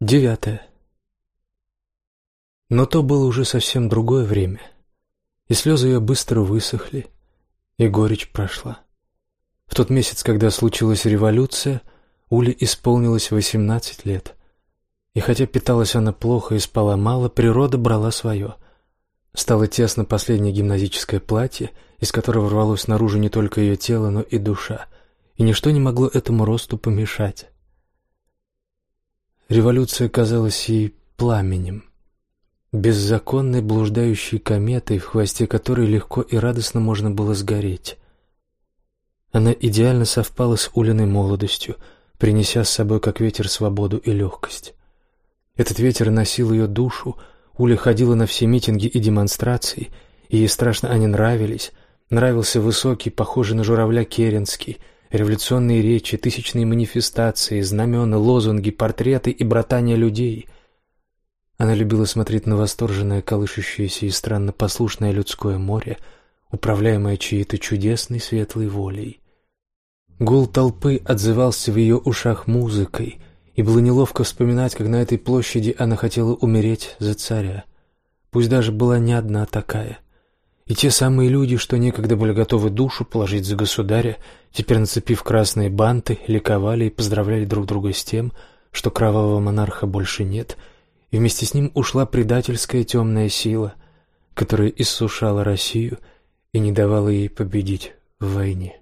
Девятое. Но то было уже совсем другое время, и слезы ее быстро высохли, и горечь прошла. В тот месяц, когда случилась революция, Уле исполнилось восемнадцать лет. И хотя питалась она плохо и спала мало, природа брала свое. Стало тесно последнее гимназическое платье, из которого рвалось наружу не только ее тело, но и душа, и ничто не могло этому росту помешать. Революция казалась ей пламенем, беззаконной блуждающей кометой, в хвосте которой легко и радостно можно было сгореть. Она идеально совпала с Улиной молодостью, принеся с собой как ветер свободу и легкость. Этот ветер носил ее душу, Уля ходила на все митинги и демонстрации, и ей страшно они нравились. Нравился высокий, похожий на журавля Керенский — Революционные речи, тысячные манифестации, знамена, лозунги, портреты и братания людей. Она любила смотреть на восторженное, колышущееся и странно послушное людское море, управляемое чьей-то чудесной светлой волей. Гул толпы отзывался в ее ушах музыкой, и было неловко вспоминать, как на этой площади она хотела умереть за царя. Пусть даже была не одна такая — и те самые люди, что некогда были готовы душу положить за государя, теперь, нацепив красные банты, ликовали и поздравляли друг друга с тем, что кровавого монарха больше нет, и вместе с ним ушла предательская темная сила, которая иссушала Россию и не давала ей победить в войне.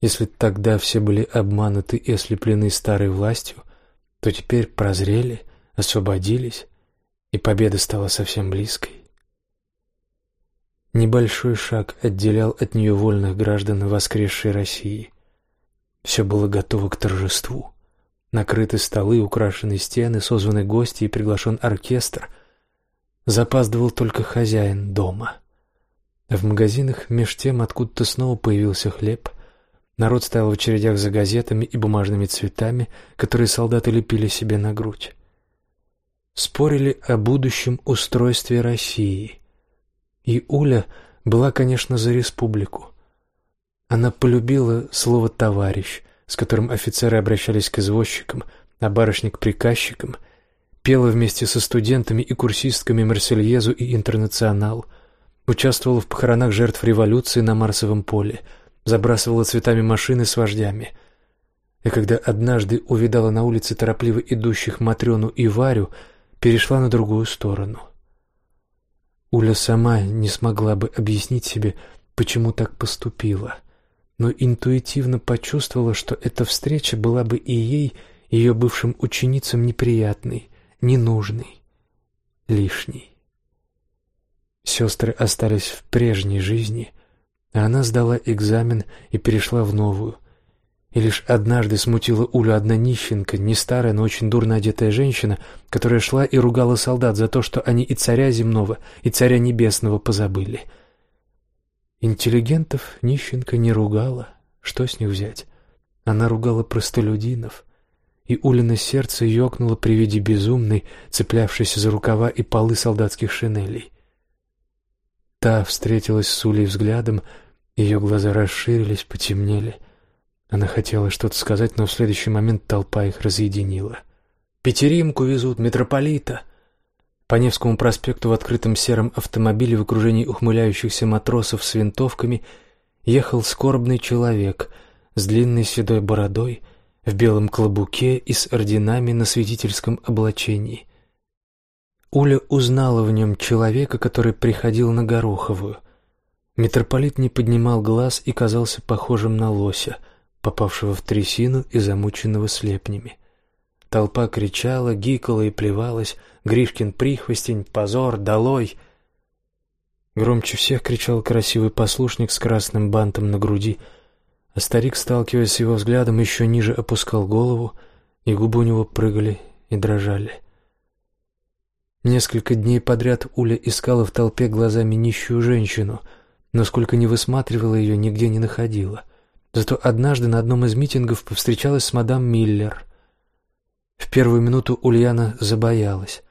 Если тогда все были обмануты и ослеплены старой властью, то теперь прозрели, освободились, и победа стала совсем близкой. Небольшой шаг отделял от нее вольных граждан воскресшей России. Все было готово к торжеству. Накрыты столы, украшены стены, созваны гости и приглашен оркестр. Запаздывал только хозяин дома. В магазинах меж тем откуда-то снова появился хлеб. Народ стоял в очередях за газетами и бумажными цветами, которые солдаты лепили себе на грудь. Спорили о будущем устройстве России — и Уля была, конечно, за республику. Она полюбила слово «товарищ», с которым офицеры обращались к извозчикам, а барышни к приказчикам, пела вместе со студентами и курсистками Марсельезу и Интернационал, участвовала в похоронах жертв революции на Марсовом поле, забрасывала цветами машины с вождями. И когда однажды увидала на улице торопливо идущих Матрёну и Варю, перешла на другую сторону — Уля сама не смогла бы объяснить себе, почему так поступила, но интуитивно почувствовала, что эта встреча была бы и ей, ее бывшим ученицам неприятной, ненужной, лишней. Сестры остались в прежней жизни, а она сдала экзамен и перешла в новую, и лишь однажды смутила Улю одна нищенка, не старая, но очень дурно одетая женщина, которая шла и ругала солдат за то, что они и царя земного, и царя небесного позабыли. Интеллигентов нищенка не ругала. Что с них взять? Она ругала простолюдинов. И Улина сердце ёкнуло при виде безумной, цеплявшейся за рукава и полы солдатских шинелей. Та встретилась с Улей взглядом, ее глаза расширились, потемнели — она хотела что-то сказать, но в следующий момент толпа их разъединила. «Петеримку везут, митрополита!» По Невскому проспекту в открытом сером автомобиле в окружении ухмыляющихся матросов с винтовками ехал скорбный человек с длинной седой бородой, в белом клобуке и с орденами на святительском облачении. Уля узнала в нем человека, который приходил на Гороховую. Митрополит не поднимал глаз и казался похожим на лося — попавшего в трясину и замученного слепнями. Толпа кричала, гикала и плевалась. Гришкин прихвостень, позор, долой! Громче всех кричал красивый послушник с красным бантом на груди, а старик, сталкиваясь с его взглядом, еще ниже опускал голову, и губы у него прыгали и дрожали. Несколько дней подряд Уля искала в толпе глазами нищую женщину, но сколько не высматривала ее, нигде не находила — Зато однажды на одном из митингов повстречалась с мадам Миллер. В первую минуту Ульяна забоялась.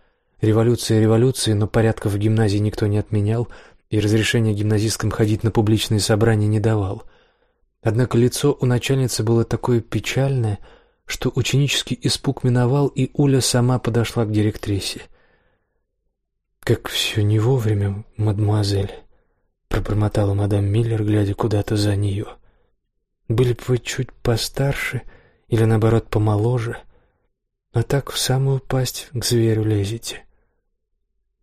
Революция революции, но порядков в гимназии никто не отменял, и разрешения гимназисткам ходить на публичные собрания не давал. Однако лицо у начальницы было такое печальное, что ученический испуг миновал, и Уля сама подошла к директрисе. «Как все не вовремя, мадемуазель», — пробормотала мадам Миллер, глядя куда-то за нее. «Были бы вы чуть постарше или, наоборот, помоложе, а так в самую пасть к зверю лезете».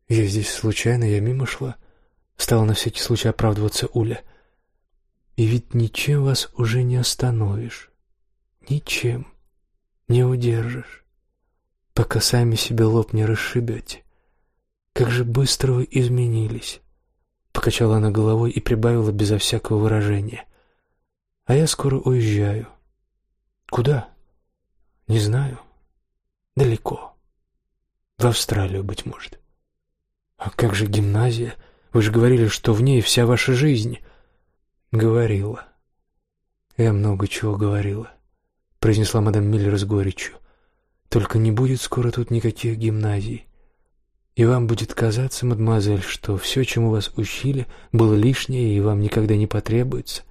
«Я здесь случайно, я мимо шла», — стала на всякий случай оправдываться Уля. «И ведь ничем вас уже не остановишь. Ничем не удержишь, пока сами себе лоб не расшибете. Как же быстро вы изменились!» Покачала она головой и прибавила безо всякого выражения. «А я скоро уезжаю». «Куда?» «Не знаю. Далеко. В Австралию, быть может». «А как же гимназия? Вы же говорили, что в ней вся ваша жизнь». «Говорила. Я много чего говорила», — произнесла мадам Миллер с горечью. «Только не будет скоро тут никаких гимназий. И вам будет казаться, мадемуазель, что все, чему вас учили, было лишнее и вам никогда не потребуется.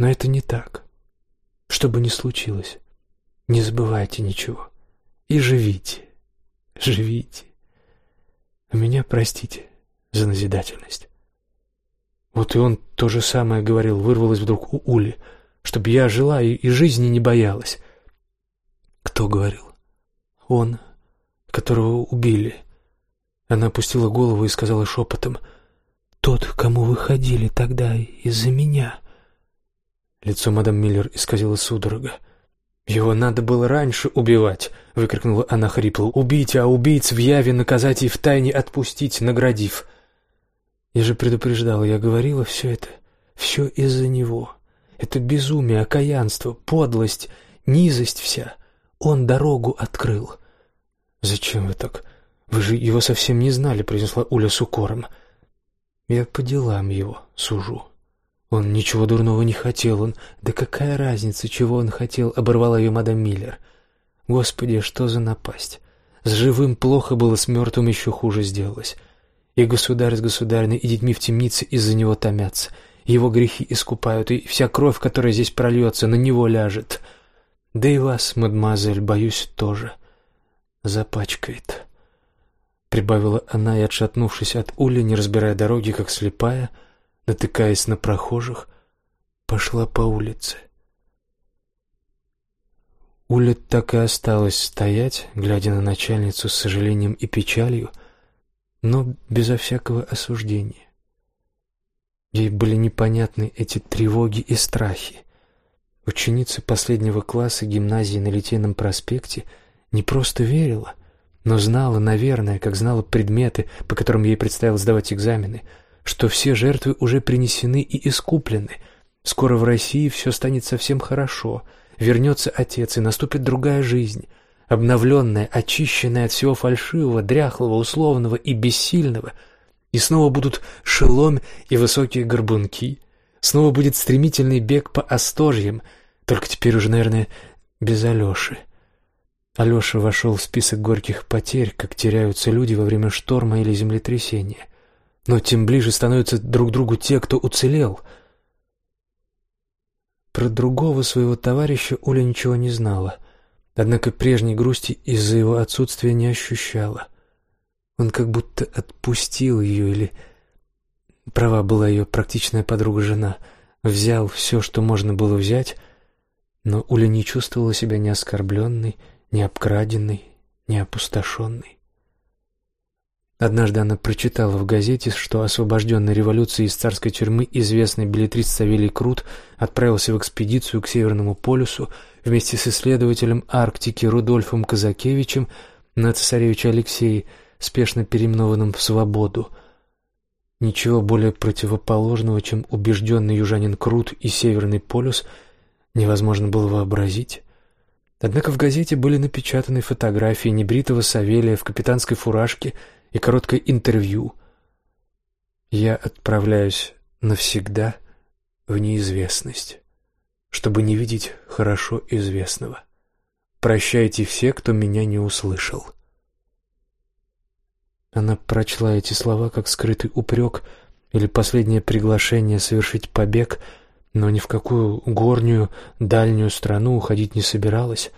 Но это не так. Что бы ни случилось, не забывайте ничего. И живите, живите. А меня простите за назидательность. Вот и он то же самое говорил, вырвалось вдруг у Ули, чтобы я жила и, и жизни не боялась. Кто говорил? Он, которого убили. — она опустила голову и сказала шепотом, «Тот, кому вы ходили тогда из-за меня». Лицо мадам Миллер исказило судорога. «Его надо было раньше убивать!» — выкрикнула она хрипло. «Убить, а убийц в яве наказать и в тайне отпустить, наградив!» Я же предупреждала, я говорила все это, все из-за него. Это безумие, окаянство, подлость, низость вся. Он дорогу открыл. «Зачем вы так?» «Вы же его совсем не знали», — произнесла Уля с укором. «Я по делам его сужу. Он ничего дурного не хотел, он... Да какая разница, чего он хотел?» — оборвала ее мадам Миллер. «Господи, что за напасть! С живым плохо было, с мертвым еще хуже сделалось. И государь с государной, и детьми в темнице из-за него томятся. Его грехи искупают, и вся кровь, которая здесь прольется, на него ляжет. Да и вас, мадемуазель, боюсь, тоже запачкает». Прибавила она и, отшатнувшись от Ули, не разбирая дороги, как слепая, натыкаясь на прохожих, пошла по улице. Уля так и осталась стоять, глядя на начальницу с сожалением и печалью, но безо всякого осуждения. Ей были непонятны эти тревоги и страхи. Ученица последнего класса гимназии на Литейном проспекте не просто верила, но знала, наверное, как знала предметы, по которым ей предстояло сдавать экзамены, что все жертвы уже принесены и искуплены. Скоро в России все станет совсем хорошо, вернется отец и наступит другая жизнь, обновленная, очищенная от всего фальшивого, дряхлого, условного и бессильного, и снова будут шелом и высокие горбунки, снова будет стремительный бег по остожьям, только теперь уже, наверное, без Алеши. Алеша вошел в список горьких потерь, как теряются люди во время шторма или землетрясения. Но тем ближе становятся друг другу те, кто уцелел. Про другого своего товарища Оля ничего не знала, однако прежней грусти из-за его отсутствия не ощущала. Он как будто отпустил ее или... Права была ее практичная подруга-жена. Взял все, что можно было взять, но Уля не чувствовала себя ни оскорбленной, не обкраденный, не опустошенный. Однажды она прочитала в газете, что освобожденный революцией из царской тюрьмы известный билетрист Савелий Крут отправился в экспедицию к Северному полюсу вместе с исследователем Арктики Рудольфом Казакевичем на цесаревича Алексея, спешно переименованным в «Свободу». Ничего более противоположного, чем убежденный южанин Крут и Северный полюс, невозможно было вообразить. Однако в газете были напечатаны фотографии небритого Савелия в капитанской фуражке и короткое интервью. Я отправляюсь навсегда в неизвестность, чтобы не видеть хорошо известного. Прощайте все, кто меня не услышал. Она прочла эти слова как скрытый упрек или последнее приглашение совершить побег, но ни в какую горнюю, дальнюю страну уходить не собиралась.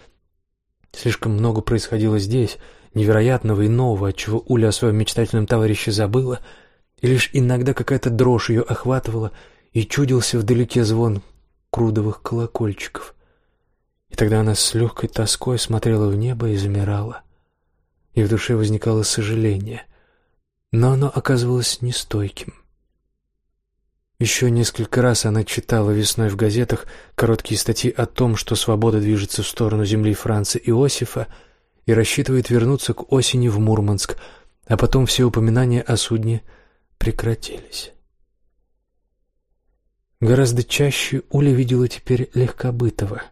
Слишком много происходило здесь, невероятного и нового, отчего Уля о своем мечтательном товарище забыла, и лишь иногда какая-то дрожь ее охватывала, и чудился вдалеке звон крудовых колокольчиков. И тогда она с легкой тоской смотрела в небо и замирала. И в душе возникало сожаление, но оно оказывалось нестойким. Еще несколько раз она читала весной в газетах короткие статьи о том, что свобода движется в сторону земли Франца Иосифа и рассчитывает вернуться к осени в Мурманск, а потом все упоминания о судне прекратились. Гораздо чаще Уля видела теперь Легкобытова.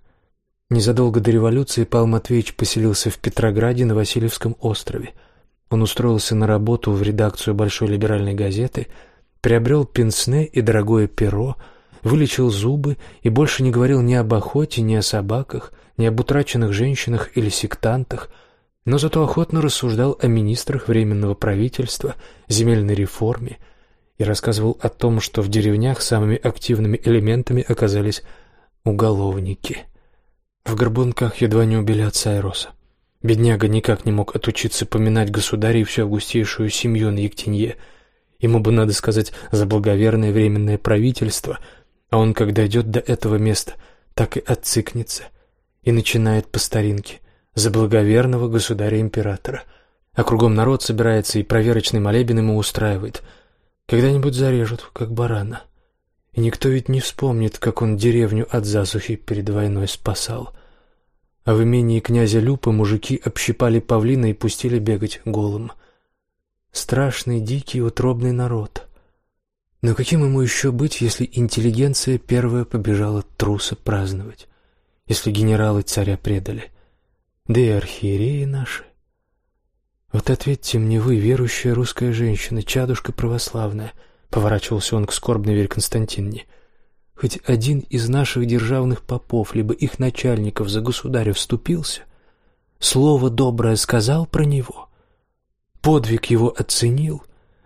Незадолго до революции Павел Матвеевич поселился в Петрограде на Васильевском острове. Он устроился на работу в редакцию Большой либеральной газеты – приобрел пенсне и дорогое перо, вылечил зубы и больше не говорил ни об охоте, ни о собаках, ни об утраченных женщинах или сектантах, но зато охотно рассуждал о министрах временного правительства, земельной реформе и рассказывал о том, что в деревнях самыми активными элементами оказались уголовники. В Горбунках едва не убили отца Ироса. Бедняга никак не мог отучиться поминать государя и всю августейшую семью на Ектенье – Ему бы, надо сказать, за благоверное временное правительство, а он, когда идет до этого места, так и отцикнется и начинает по старинке за благоверного государя-императора. А кругом народ собирается и проверочный молебен ему устраивает. Когда-нибудь зарежут, как барана. И никто ведь не вспомнит, как он деревню от засухи перед войной спасал. А в имении князя Люпы мужики общипали павлина и пустили бегать голым. Страшный, дикий, утробный народ. Но каким ему еще быть, если интеллигенция первая побежала труса праздновать, если генералы царя предали, да и архиереи наши? Вот ответьте мне вы, верующая русская женщина, чадушка православная, поворачивался он к скорбной Вере Константиновне. Хоть один из наших державных попов, либо их начальников за государя вступился, слово доброе сказал про него — подвиг его оценил,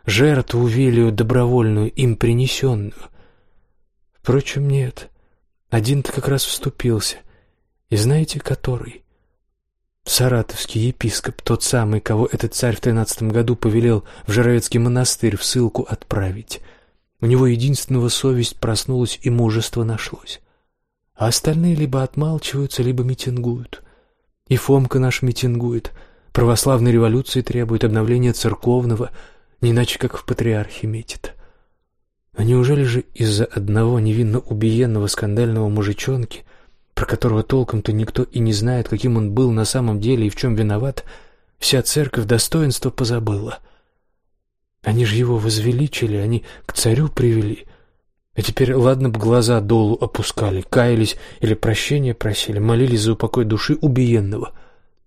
жертву велию добровольную им принесенную. Впрочем, нет, один-то как раз вступился, и знаете, который? Саратовский епископ, тот самый, кого этот царь в тринадцатом году повелел в Жировецкий монастырь в ссылку отправить. У него единственного совесть проснулась и мужество нашлось. А остальные либо отмалчиваются, либо митингуют. И Фомка наш митингует — Православной революции требует обновления церковного, не иначе как в патриархе метит. А неужели же из-за одного невинно убиенного скандального мужичонки, про которого толком-то никто и не знает, каким он был на самом деле и в чем виноват, вся церковь достоинства позабыла? Они же его возвеличили, они к царю привели. А теперь, ладно бы глаза долу опускали, каялись или прощения просили, молились за упокой души убиенного.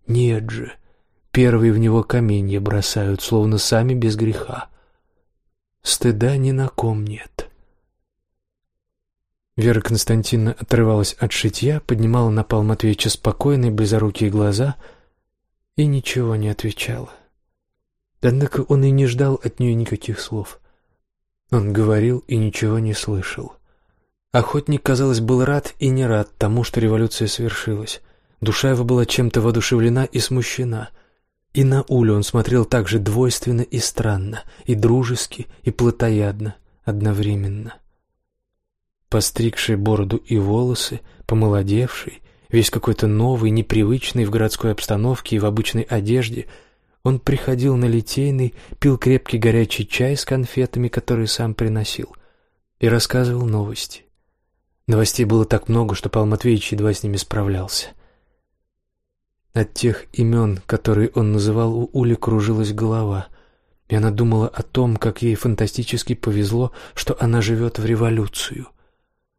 Нет же первые в него каменья бросают, словно сами без греха. Стыда ни на ком нет. Вера Константиновна отрывалась от шитья, поднимала на Павла Матвеевича спокойные, близорукие глаза и ничего не отвечала. Однако он и не ждал от нее никаких слов. Он говорил и ничего не слышал. Охотник, казалось, был рад и не рад тому, что революция совершилась. Душа его была чем-то воодушевлена и смущена. И на Улю он смотрел так же двойственно и странно, и дружески, и плотоядно одновременно. Постригший бороду и волосы, помолодевший, весь какой-то новый, непривычный в городской обстановке и в обычной одежде, он приходил на Литейный, пил крепкий горячий чай с конфетами, которые сам приносил, и рассказывал новости. Новостей было так много, что Павел Матвеевич едва с ними справлялся. От тех имен, которые он называл, у Ули кружилась голова, и она думала о том, как ей фантастически повезло, что она живет в революцию.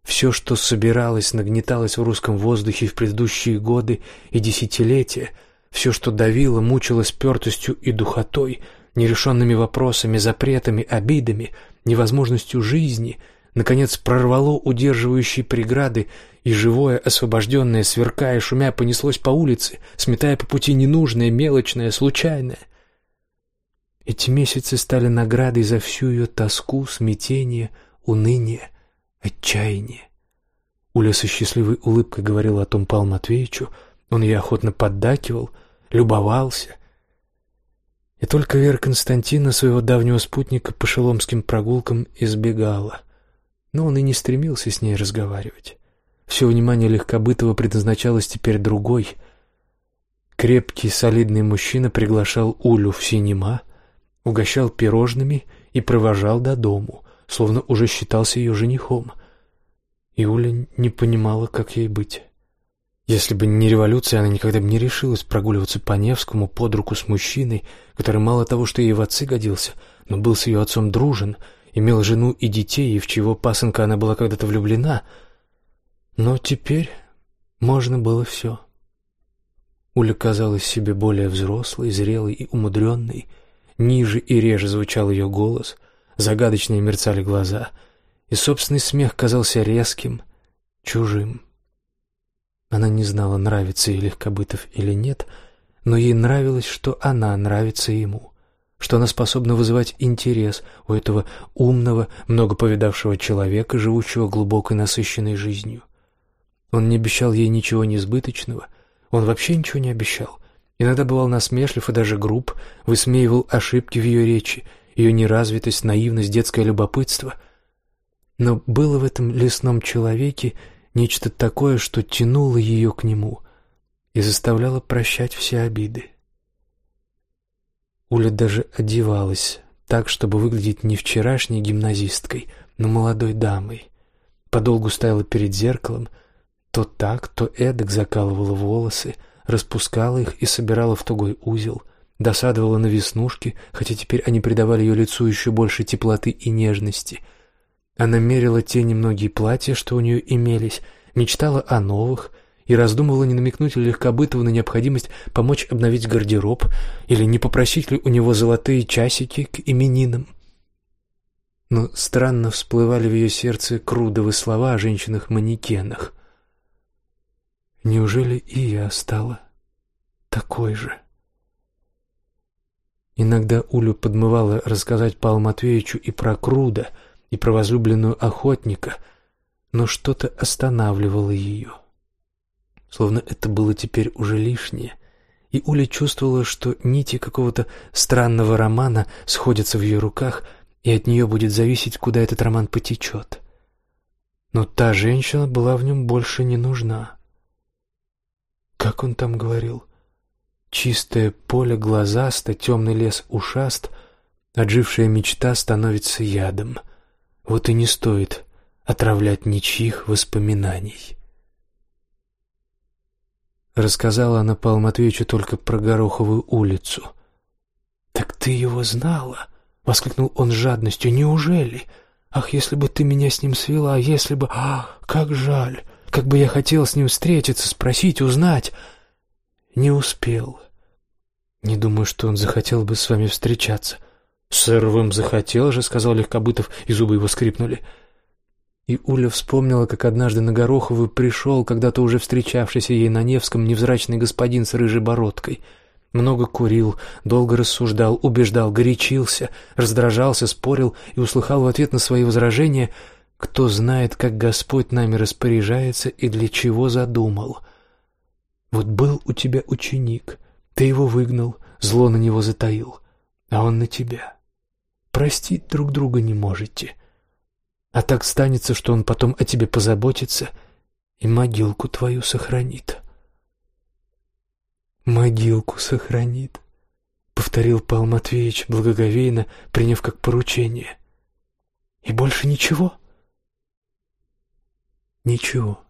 Все, что собиралось, нагнеталось в русском воздухе в предыдущие годы и десятилетия, все, что давило, мучило спертостью и духотой, нерешенными вопросами, запретами, обидами, невозможностью жизни, наконец прорвало удерживающие преграды и живое, освобожденное, сверкая, шумя, понеслось по улице, сметая по пути ненужное, мелочное, случайное. Эти месяцы стали наградой за всю ее тоску, смятение, уныние, отчаяние. Уля со счастливой улыбкой говорила о том Павлу Матвеевичу, он ей охотно поддакивал, любовался. И только Вера Константина своего давнего спутника по шеломским прогулкам избегала. Но он и не стремился с ней разговаривать. Все внимание Легкобытова предназначалось теперь другой. Крепкий, солидный мужчина приглашал Улю в синема, угощал пирожными и провожал до дому, словно уже считался ее женихом. И Уля не понимала, как ей быть. Если бы не революция, она никогда бы не решилась прогуливаться по Невскому под руку с мужчиной, который мало того, что ей в отцы годился, но был с ее отцом дружен, имел жену и детей, и в чего пасынка она была когда-то влюблена. Но теперь можно было все. Уля казалась себе более взрослой, зрелой и умудренной. Ниже и реже звучал ее голос, загадочные мерцали глаза, и собственный смех казался резким, чужим. Она не знала, нравится ей Легкобытов или нет, но ей нравилось, что она нравится ему, что она способна вызывать интерес у этого умного, много повидавшего человека, живущего глубокой насыщенной жизнью. Он не обещал ей ничего несбыточного, он вообще ничего не обещал. Иногда бывал насмешлив и даже груб, высмеивал ошибки в ее речи, ее неразвитость, наивность, детское любопытство. Но было в этом лесном человеке нечто такое, что тянуло ее к нему и заставляло прощать все обиды. Уля даже одевалась так, чтобы выглядеть не вчерашней гимназисткой, но молодой дамой. Подолгу стояла перед зеркалом, то так, то эдак закалывала волосы, распускала их и собирала в тугой узел, досадовала на веснушки, хотя теперь они придавали ее лицу еще больше теплоты и нежности — она мерила те немногие платья, что у нее имелись, мечтала о новых и раздумывала, не намекнуть ли Легкобытову на необходимость помочь обновить гардероб или не попросить ли у него золотые часики к именинам. Но странно всплывали в ее сердце крудовые слова о женщинах-манекенах. Неужели и я стала такой же? Иногда Улю подмывала рассказать Павлу Матвеевичу и про Круда — и про возлюбленную охотника, но что-то останавливало ее. Словно это было теперь уже лишнее, и Уля чувствовала, что нити какого-то странного романа сходятся в ее руках, и от нее будет зависеть, куда этот роман потечет. Но та женщина была в нем больше не нужна. Как он там говорил? Чистое поле глазасто, темный лес ушаст, отжившая мечта становится ядом. Вот и не стоит отравлять ничьих воспоминаний. Рассказала она Павлу Матвеевичу только про Гороховую улицу. «Так ты его знала?» — воскликнул он с жадностью. «Неужели? Ах, если бы ты меня с ним свела, если бы... Ах, как жаль! Как бы я хотел с ним встретиться, спросить, узнать!» «Не успел. Не думаю, что он захотел бы с вами встречаться. «Сэр, вам захотел же», — сказал Легкобытов, и зубы его скрипнули. И Уля вспомнила, как однажды на Гороховую пришел, когда-то уже встречавшийся ей на Невском, невзрачный господин с рыжей бородкой. Много курил, долго рассуждал, убеждал, горячился, раздражался, спорил и услыхал в ответ на свои возражения «Кто знает, как Господь нами распоряжается и для чего задумал?» «Вот был у тебя ученик, ты его выгнал, зло на него затаил, а он на тебя» простить друг друга не можете. А так станется, что он потом о тебе позаботится и могилку твою сохранит. Могилку сохранит, повторил Павел Матвеевич благоговейно, приняв как поручение. И больше ничего? Ничего.